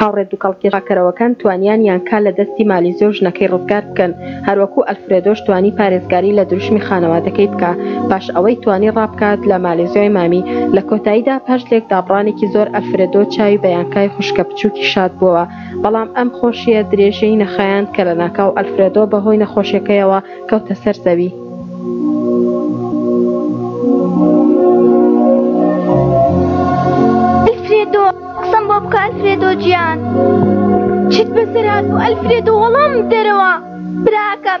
هاوڕێ دووکەڵکی ڕاکەرەوەکان توانیان یانکا لە دەستی مالیزۆ ژنەکەی ڕزگار بکەن، هەروەکو ئەلفرێدۆش توانی پارێزگاری لە دروشمی خانەوادەکەی بکا پاش ئەوەی توانی ڕابکات لە مالیزۆی مامی، لە کۆتاییدا پاش لێکدابڕانێکی زۆر ئەلفرێدۆ چاوی بە یانکای خوشکە بچووکی شاد بووەوە، بەڵام ئەم خۆشیە درێژەی نەخایەن کە لە ناکاو ئەلفرێدۆ بە هۆی نەخۆشیەکەیەوە کەوتە سەر زەوی. ئەلفرێدۆ قسەم بۆ بکە ئەلفرێدۆ گیان چیت بەسەرات و ئەلفرێدۆ وەڵام دەرەوە براکەم.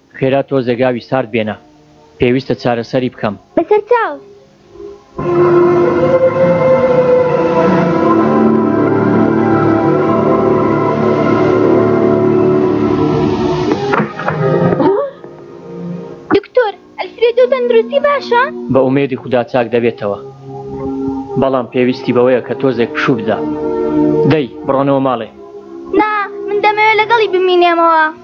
خێرا تۆزێک ئاوی سارد بێنە پێویستە چارەسەری بکەم. بەسەر چاو. دکتۆر ئەلفرێدۆ تەندروستی باشە؟ بە ئومێدی خودا چاک دەبێتەوە بەڵام پێویستی بەوەیە کە تۆزێک پشوو بدا دەی بڕۆنەوە ماڵێ نا من دەمەوێت لەگەڵی بمینێمەوە.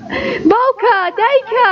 باوکە دایکە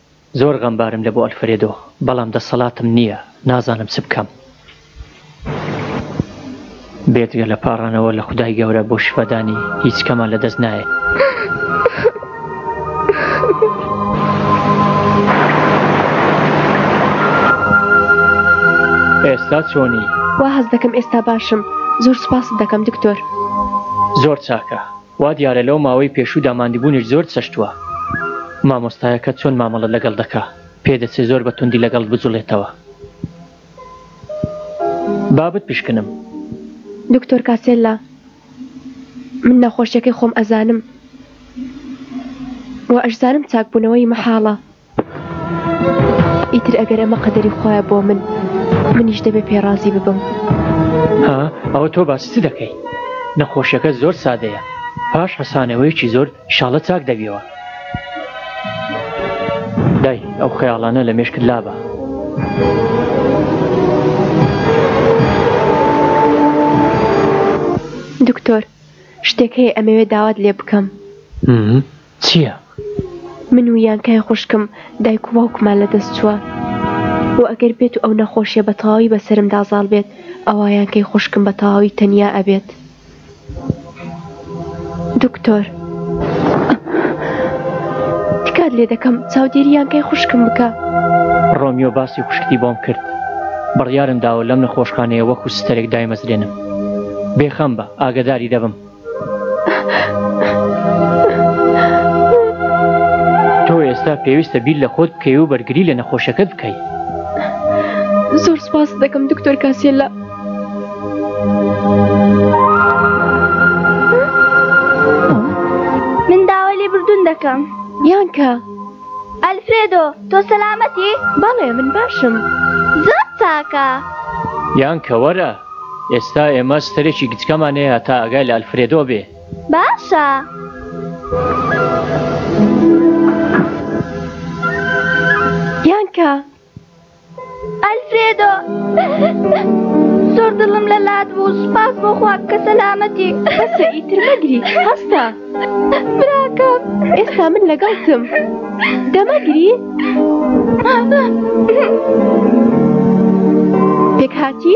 زۆر غەمبارم لەبۆ ئەلفرێدۆ بەڵام دەسەڵاتم نییە نازانم چ بکەم بێجگە لە پاڕانەوە لە خودای گەورە بۆ شفادانی هیچ کەمان لە دەست نایە. ئێستا چۆنی؟ وا هەز دەکەم ئێستا باشم زۆر سپاست دەکەم دکتۆر. زۆر چاکە وا دیارە لەو ماوەی پێشوودا ماندبوونت زۆر چەشتووە. مامۆستایەکە چۆن مامەڵە لەگەڵ دەکا؟ پێدەچێ زۆر بە توندی لەگەڵت بجوڵێتەوە. با بتپشکنم. دکتۆر کاسێلا، من نەخۆشیەکەی خۆم ئەزانم و ئەشزانم چاکبوونەوەی مەحاڵە. ئیتر ئەگەر ئەمە قەدەری خوایە بۆ من منیش دەبێ پێڕازی ببم ها ئەوە تۆ باسی چ دەکەی نەخۆشیەکە زۆر سادەیە پاش حەسانەوەیکی زۆر شاڵە چاک دەبیەوە دای ئەو خەیاڵانە لە مێشکت لابە دکتۆر شتێک هەیە ئەمەوێ داوات لێ بکەم چیە؟ من و یان کای خوشکم دایک و باوکمان لە دەست چوە و ئەگەر بێت و ئەو نەخۆشیە بە تەواوی بە سەرمدا زاڵ بێت ئەوا یان کەی خوشکم بە تەواوی تەنیا ئەبێت دکتۆر تکات لێ دەکەم چاودێری یان کای خوشکم بکە. ڕۆمیۆ باسی خوشکتی بۆم کرد بڕیارم داوە لەم نەخۆشخانەیە وەکو ستەرێک دایمەزرێنم بێ خەم بە ئاگەداری دەبم. تۆ ئێستا پێویستە بیر لە خۆت بکەی و بەرگری لە نەخۆشەکەت بکەی زۆر سپاس دەکەم دکتۆر کاسیلا من داوای لێ بردون دەکەم یانکە ئەلفرێدۆ، تۆ سەلامەتی؟ بەڵێ، من باشم. زۆر چاکە. یان کە وەرە، ئێستا ئێمە سترێکی گچکەمان هەیە هەتا ئاگای لە ئەلفرێدۆ بێ. باشە. یان کە، ئەلفرێدۆ! زۆر دڵم لە لات بوو سوپاس بۆ خوا کە سەلامەتی بەسە ئیتر مەگری هەستە براکەم ئێستا من لەگەڵتم دەمەگری؟ پێکهاتی؟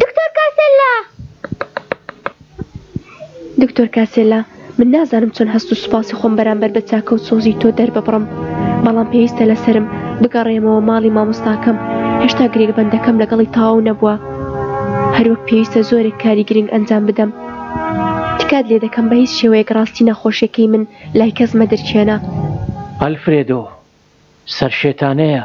دکتۆر کاسێلا! دکتۆر کاسێلا، من نازانم چۆن هەست و سوپاسی خۆم بەرامبەر بە چاکە و سۆزی تۆ دەرببڕم، بەڵام پێویستە لە سەرم بگەڕێمەوە ماڵی مامۆستاکەم، هێشتا گرێگبەندەکەم لەگەڵی تەواو نەبووە، هەروەک پێویستە زۆرێک کاری گرنگ ئەنجام بدەم. تکات لێ دەکەم بە هیچ شێوەیەک ڕاستی نەخۆشیەکەی من لای کەس مەدرکێنە. ئەلفرێدۆ، سەرشێتانەیە،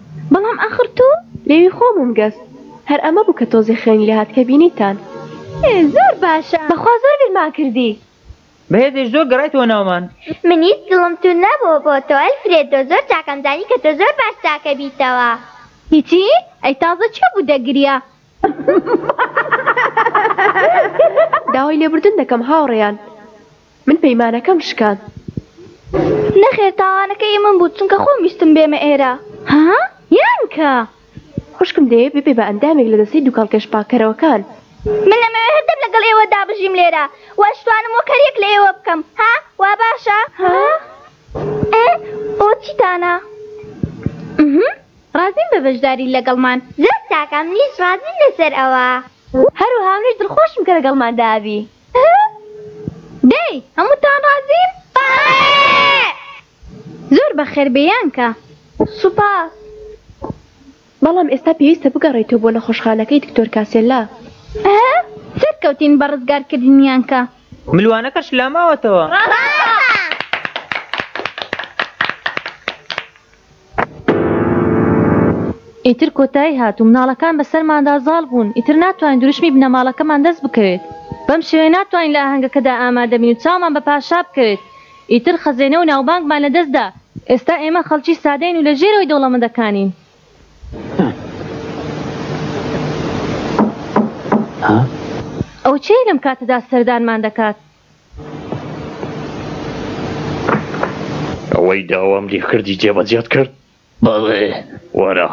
بەڵام ئاخر تۆ لێوی خۆ بووم گەس هەر ئەمە بوو کە تۆزێ خوێنی لێ هات کە بینیتان. ئێ زۆر باشە بەخوا زۆر بیرمان کردی. بەهێزێش زۆر گەڕایتەوە ناومان. منیش دڵم توند نەبوو بۆ تۆ ئەلفرێدۆ زۆر چاکەم زانی کە تۆ زۆر باش چاکە بیتەوە. هیچی ئەی تازە کێ بوو دەگریا. داوای لێبوردن دەکەم هاوڕێیان من پەیمانەکەم شکاند. نەخێر تاوانەکە ئی من بوو چونکە خۆم ویستم بێمە ئێرە. ها؟ یان کە؟ خوشکم دەیەوێت ببێ بە ئەندامێک لە دەستەی دوکەڵکێش پاککەرەوەکان. من ئەمەوێت هەر دەم لەگەڵ ئێوەدا بژیم لێرە و ئەشتوانم وەک هەر یەک لە ئێوە بکەم. ها؟ وا باشە؟ ها؟ ئێ ئەوە چیتانە؟ ئمم ڕازیم بە بەشداریت لەگەڵمان؟ زۆر چاکە منیش ڕازیم لەسەر ئەوە. هەروەها منیش دڵخۆشم کە لەگەڵماندا ئەبی. دەی هەمووتان ڕازین؟ زۆر بەخێر بێ یانکە. سوپاس. بەڵام ئێستا پێویستە بگەڕێیتەوە بۆ نەخۆشخانەکەی دکتۆر کاسێلا. سەرکەوتین بە ڕزگارکردنی یانکە. ملوانەکە شلا ماوەتەوە. ڕاستە. ئیتر کۆتایی هات و مناڵەکان بە سەرماندا زاڵ بوون، ئیتر ناتوانین دروشمی بنەماڵەکەمان دەست بکەوێت، بەم شێوەیە ناتوانین لە ئاهەنگەکەدا ئامادە بین و چاومان بە پاشا بکەوێت، ئیتر خەزێنە و ناوبانگمان لە دەست دا، ئێستا ئێمە خەڵکی سادەین و لە ژێرەوەی دەوڵەمەندەکانین. ئەوە کێیە لەم کاتەدا سەردانمان دەکات؟ ئەوەی داوام لێ کردی جێبەجێت کرد؟ بەڵێ، وەرە.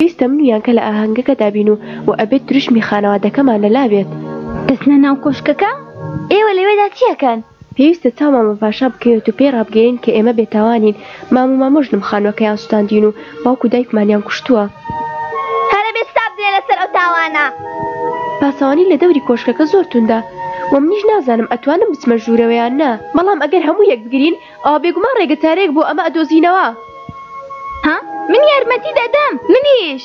ویستم یانکە لە ئاهەنگەکەدا بین و و ئەبێت دروشمی خانەوادەکەمان لەلا بێت. دەچنە ناو کۆشکەکە؟ ئێوە لەوێدا چی ئەکەن؟ پێویستە چاومان بە پاشا بکەوێت و پێی ڕابگەیەنین کە ئێمە بێتاوانین. مام و مامۆ ژنم خانوەکەیان سوتاندین و باوک و دایکمانیان کوشتووە. هەرە بێ حساب درێ لەسەر ئەو تاوانە. پاسەوانی لە دەوری کۆشکەکە زۆر توندە وە منیش نازانم ئەتوانم بچمە ژوورەوە یان نا بەڵام ئەگەر هەموو یەک بگرین ئەوا بێگومان ڕێگە چارەیەک بۆ ئەمە ئەدۆزینەوە. ها من یارمەتی دەدەم منیش.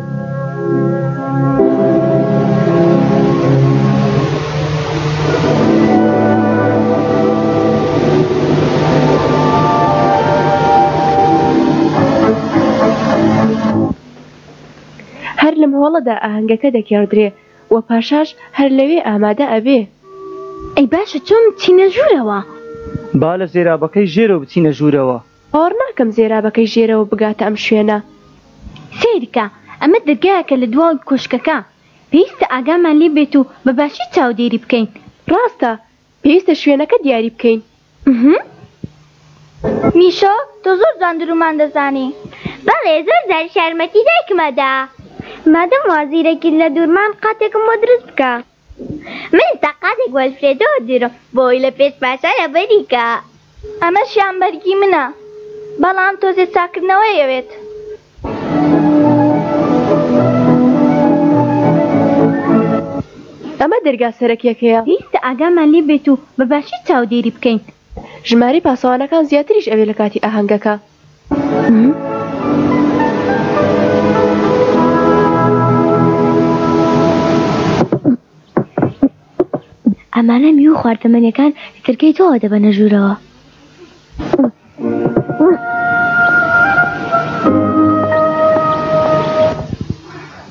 هەر لەم هۆڵەدا ئاهەنگەکە دەکێڕدرێ و پاشاش هەر لەوێ ئامادە ئەبێ. ئەی باشە چۆن بچینە ژوورەوە؟ با لە زێرابەکەی ژێرەوە بچینە ژوورەوە. باوەڕ ناکەم زێرابەکەی ژێرەوە بگاتە ئەم شوێنە. سەیرکە، ئەمە دەرگایەکە لە دواوەی کۆشکەکە. پێویستە ئاگامان لێ بێت و بە باشی چاودێری بکەین. ڕاستە، پێویستە شوێنەکە دیاری بکەین. ئهمم. میشۆ، تۆ زۆر جوان درومان دەزانی. بەڵێ، زۆر جاریش یارمەتی دایکمە دا. مادەم وا زیرەکیت لە دورمان قاتێکم بۆ دروست بکە. من تەقەدێک وەلفرێدۆ دێرم بۆی لە پێش پاشا لە بەریکا. ئەمەشیان بەرگی منە بەڵام تۆزێ چاکردنەوەی ئەوێت. ئەمە دەرگا سەرەکیەکەیە. ویستە ئاگامان لێ بێت و بە باشی چاودێری بکەین. ژمارەی پاسەوانەکان زیاتریش ئەوێت لە کاتی ئاهەنگەکە. ئەمانە میوە خواردەمەنیەکان ترکەی تۆوە دەبەنە ژوورەوە.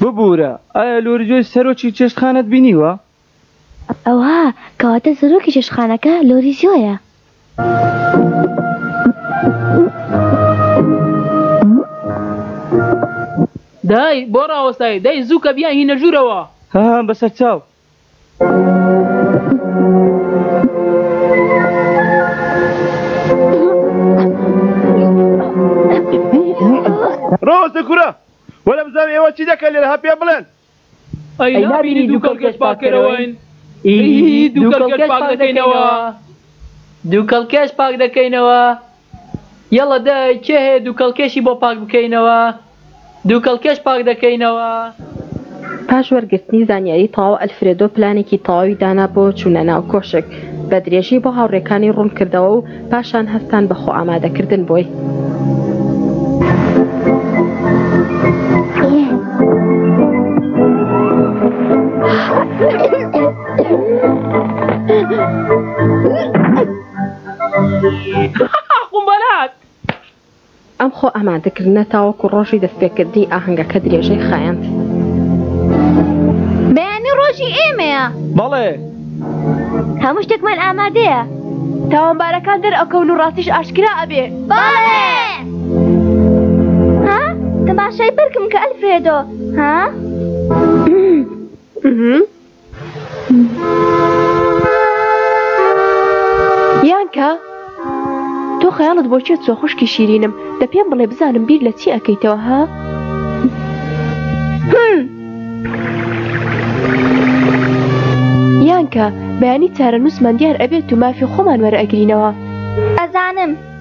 ببوورە ئایا لۆریجۆی سەرۆکی چێشتخانەت بینیوە؟ ئەوها کەواتە سەرۆکی چێشتخانەکە لۆریزیۆیە. دای، بۆ ڕاوەستاوی؟ دای، زوو کە بیان هینە ژوورەوە. هاهام بەسەرچاو. ڕاوەستە کورە! وەرە بزانم ئێوە چی دەکەن لێرە، هە پێم بڵێن. ئەی نابینی دوو کەڵکەش پاک کەرەوەین ئیهی دوو کەڵکەش پاک دەکەینەوە دوو کەڵکەش پاک دەکەینەوە یەڵە دای کێ هەیە دوو کەڵکەشی بۆ پاک بکەینەوە دوو کەڵکەش پاک دەکەینەوە. پاش وەرگرتنی زانیاری تەواو ئەلفرێدۆ پلانێکی تەواوی دانا بۆ چوونە ناو کۆشک بە درێژی بۆ هاوڕێکانی ڕوونکردەوە و پاشان هەستان بە خۆئامادەکردن بۆی. ئەم خۆ ئامادەکردنە تاوەکو ڕۆژی دەستپێکردنی ئاهەنگەکە درێژەی خایاند. بەیانی ڕۆژی ئێمەیە. بەڵێ. هەموو شتێکمان ئامادەیە. تاوانبارەکان دەرئەکەون و ڕاستیش ئاشکرا ئەبێ. بەڵێ. ها؟ تەماشای بەرکم کە ئەلفرێدۆ. ها؟ یانکا تۆ خەیاڵت بۆ چێت چۆ خوشکی شیرینم دە پێم بڵێ بزانم بیر لە چی ئەەکەیتەوە ها؟ یانکە بەیانی چارە نووسمان دیار ئەبێت و مافی خۆمان وەرە ئەگرینەوە ئەزانم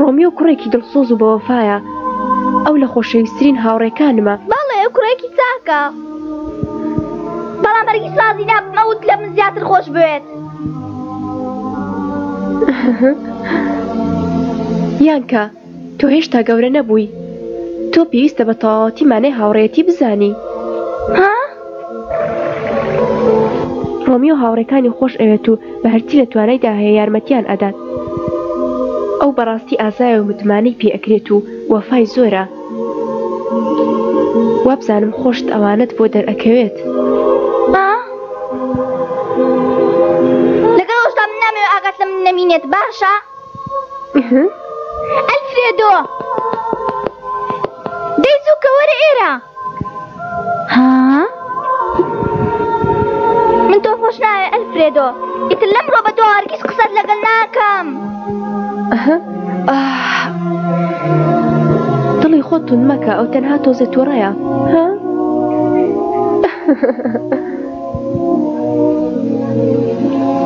ڕۆمیۆ کوڕێکی دڵسۆز و بەوەفایە. ئەو لە خۆشەویستترین هاوڕێکانمە. بەڵێ، ئەو کوڕێکی چاکە. بەڵام هەرگیز ڕازی نابم ئەوت لە من زیاتر خۆش بوێت. بیانکا، تۆ هێشتا گەورە نەبووی. تۆ پێویستە بە تەواوەتی مانای هاوڕێیەتی بزانی. ها؟ ڕۆمیۆ هاوڕێکانی خۆش ئەوێت و بە هەرچی لە توانایدا هەیە یارمەتیان ئەدات ئەو بەڕاستی ئازایە و متمانەی پێ ئەکرێت و وەفای زۆرە وابزانم خۆشت ئەوانت بۆ دەرئەکەوێت لەگەڵ ئەوشتا من نامەوێت ئاگات لە من نەمینێت باشە؟ ئەلفرێدۆ دەی زووکە وەرە ئێرە ها من تۆ خۆش ناوێ ئەلفرێدۆ ئیتر لەم ڕۆ بە تۆ هەرگیز قسەت لەگەڵ ناکەم دڵی خۆ تون مەکە ئەو تەنها تۆزێت تۆڕەیە ها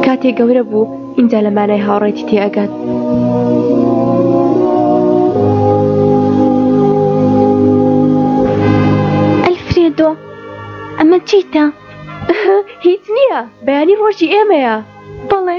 کاتێ گەورە بوو ئینجا لە مانای هاوڕێتی تێئەگات. ئەلفرێدۆ ئەمە چیتە؟ هیچ نییە بەیانی ڕۆژی ئێمەیە بەڵێ.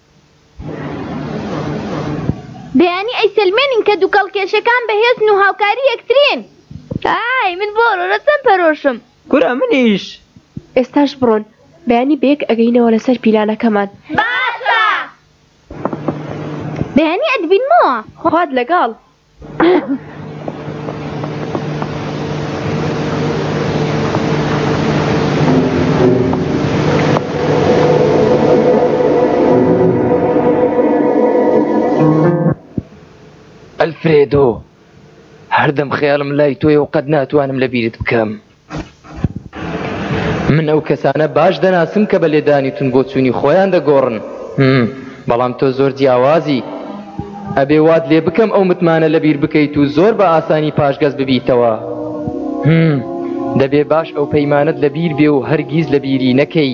بەیانی ئەیسەلمێنین کە دوکەڵ کێشەکان بەهێزن و هاوکاری یەکترین. ئای من بۆ ئەرۆرە چەند پەرۆشم. کورە منیش. ئێستاش بڕۆن بەیانی بەیەک ئەگەینەوە لەسەر پیلانەکەمان. باشە. بەیانی ئەتبینمەوە. خوات لەگەڵ. ئەلفرێدۆ هەردەم خەیاڵم لای تۆیە و قەت ناتوانم لە بیرت بکەم من ئەو کەسانە باش دەناسم کە بە لێدانی تون بۆچوونی خۆیان دەگۆڕن بەڵام تۆ زۆر جیاوازی ئەبێ وات لێ بکەم ئەو متمانە لەبیر بکەیت و زۆر بە ئاسانی پاشگەز ببیتەوە دەبێ باش ئەو پەیمانت لە بیر بێ و هەرگیز لە بیری نەکەی.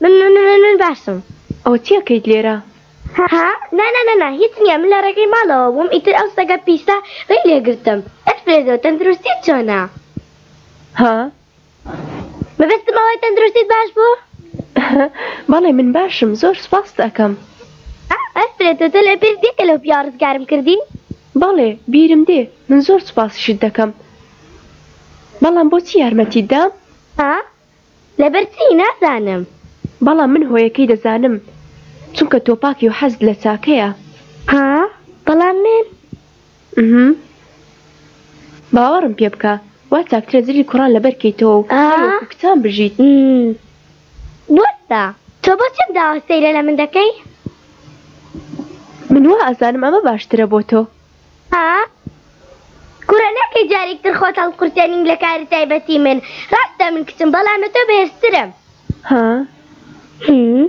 من من من من باشم. ئەوە چی ئەکەیت لێرە؟ ها نا نا نا نا هیچ نییە من لە ڕێگەی ماڵەوە بووم ئیتر ئەو سەگە پیسە ی لێ گرتم. ئەتپرێزەوە تەندروستیت چۆنە؟ ها؟ مەبەستم ئەوەیە تەندروستیت باش بوو؟ بەڵێ من باشم زۆر سوپاست ئەکەم. ها ئەتپرێزەوە تۆ لە بیرت دێ کە لەو پیاوە ڕزگارم کردی؟ بەڵێ بیرم دێ من زۆر سوپاسیشت دەکەم. بەڵام بۆچی یارمەتیت دام؟ ها؟ لەبەر چی؟ نازانم. بەڵام من هۆیەکەی دەزانم. چونکە تۆ پاکی و حەزت لە چاکەیە. ها؟ بەڵام من؟ ئهمم. باوەڕم پێ بکە، وا چاکترە زلی کوڕان لەبەر کەیتەوە و هەر وەکو کچان بژیت. ئهمم. بوەستە. تۆ بۆچی ئەم داوە سەیرە لە من دەکەی؟ من وا ئەزانم ئەمە باشترە بۆ تۆ. ها کورە ناکەی جارێک تر خۆت هەڵقورتێنین لە کاری تایبەتی من ڕاستە من کچم بەڵام لە تۆ بەهێزترم ها هی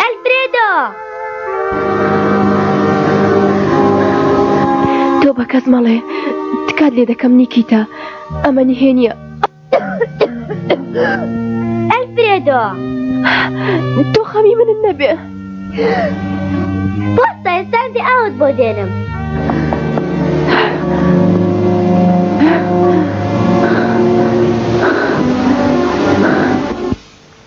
ئەلفرێدۆ! تۆ بە کەس مەڵێ تکات لێ دەکەم نیکیتا ئەمە نهێنیە ئەلفرێدۆ تۆ خەمی منت نەبێ بۆستە ئێستازی ئاوت بۆ دێنم.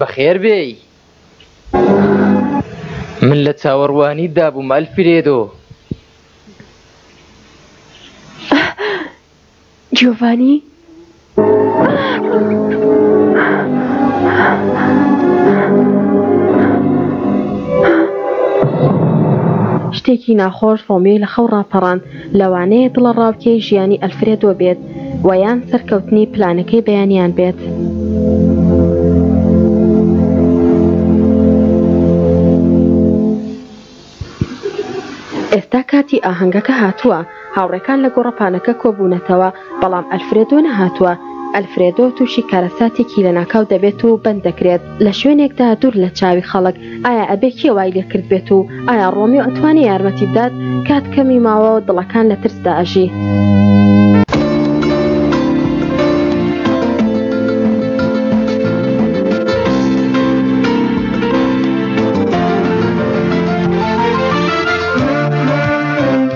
بەخێر بێی من لە چاوەڕوانی دابووم ئەلفرێدۆ جیۆڤانی شتێکی ناخۆش ڕۆمیۆی لە خەو ڕاپەڕاند لەوانەیە دڵەڕاوکێی ژیانی ئەلفرێدۆ بێت و یان سەرکەوتنی پلانەکەی بەیانیان بێت. ئێستا کاتی ئاهەنگەکە هاتووە، هاوڕێکان لە گۆڕەپانەکە کۆبوونەتەوە، بەڵام ئەلفرێدۆ نەهاتووە، ئەلفرێدۆ تووشی کارەساتێکی لەناکاو دەبێت و بەند دەکرێت لە شوێنێکدا دوور لە چاوی خەڵک، ئایا ئەبێ کێ وای لێکردبێت و ئایا ڕۆمیۆ ئەتوانێ یارمەتی بدات؟ کات کەمی ماوە و دڵەکان لە ترسدا ئەژی.